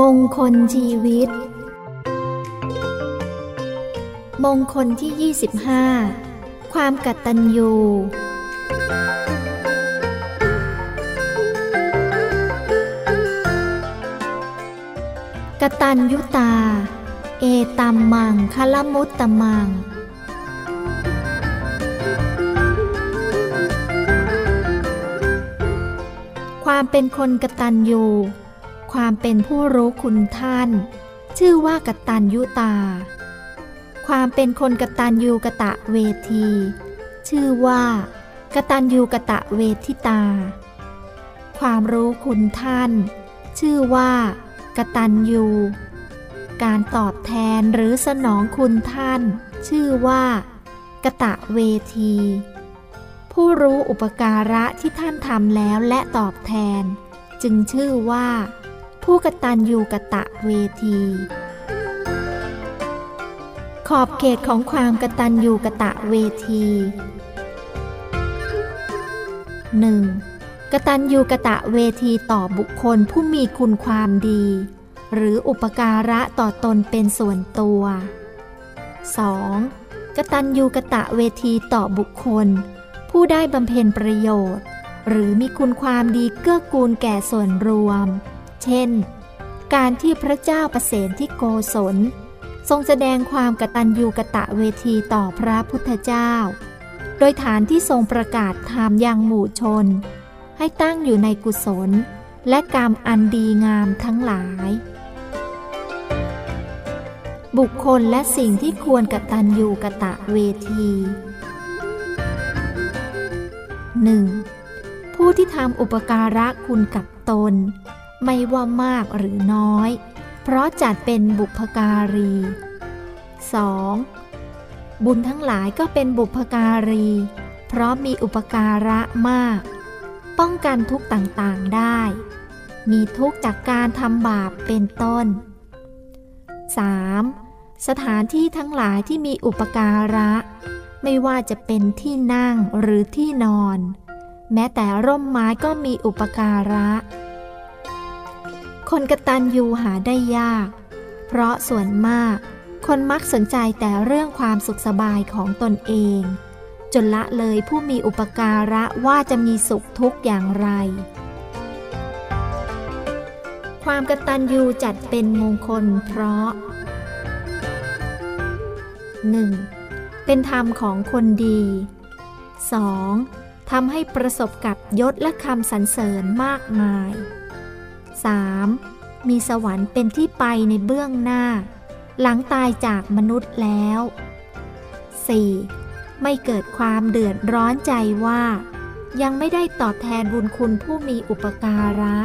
มงคลชีวิต มงคลที่ 25 ความกตัญญู กตัญยุตา เอตัมมังคลมุตตมังความเป็นคนกตัญญู ความเป็นผู้รู้คุณท่าน ชื่อว่ากตัญยุตา ความเป็นคนกตัญญูกะตะเวที ชื่อว่ากตัญญูกะตะเวทิตา ความรู้คุณท่าน ชื่อว่ากตัญญู การตอบแทนหรือสนองคุณท่าน ชื่อว่ากะตะเวที ผู้รู้อุปการะที่ท่านทำแล้วและตอบแทน จึงชื่อว่า ผู้กตัญญูกะตะเวที ขอบเขตของความกตัญญูกะตะเวที 1. กตัญญูกะตะเวทีต่อบุคคลผู้มีคุณความดี หรืออุปการะต่อตนเป็นส่วนตัว 2. กตัญญูกะตะเวทีต่อบุคคล ผู้ได้บำเพ็ญประโยชน์ หรือมีคุณความดีเกื้อกูลแก่ส่วนรวม เช่น การที่พระเจ้าประเสนที่โกศล ทรงแสดงความกตัญญูกะตะเวทีต่อพระพุทธเจ้า โดยฐานที่ทรงประกาศธรรมยังหมู่ชน ให้ตั้งอยู่ในกุศล และกรรมอันดีงามทั้งหลาย บุคคลและสิ่งที่ควรกตัญญูกะตะเวที 1. ผู้ที่ทำอุปการะคุณกับตน ไม่ว่ามากหรือน้อย เพราะจัดเป็นบุพการี 2. บุญทั้งหลายก็เป็นบุพการี เพราะมีอุปการะมาก ป้องกันทุกต่างๆได้ มีทุกจากการทำบาปเป็นต้น 3. สถานที่ทั้งหลายที่มีอุปการะ ไม่ว่าจะเป็นที่นั่งหรือที่นอน แม้แต่ร่มไม้ก็มีอุปการะ คนกตัญญูหาได้ยาก เพราะส่วนมาก คนมักสนใจแต่เรื่องความสุขสบายของตนเอง จนละเลยผู้มีอุปการะว่าจะมีสุขทุกอย่างไร ความกตัญญูจัดเป็นมงคลเพราะ 1. เป็นธรรมของคนดี 2. ทำให้ประสบกับยศและคำสรรเสริญมากมาย 3. มีสวรรค์เป็นที่ไปในเบื้องหน้า หลังตายจากมนุษย์แล้ว 4. ไม่เกิดความเดือดร้อนใจว่า ยังไม่ได้ตอบแทนบุญคุณผู้มีอุปการะ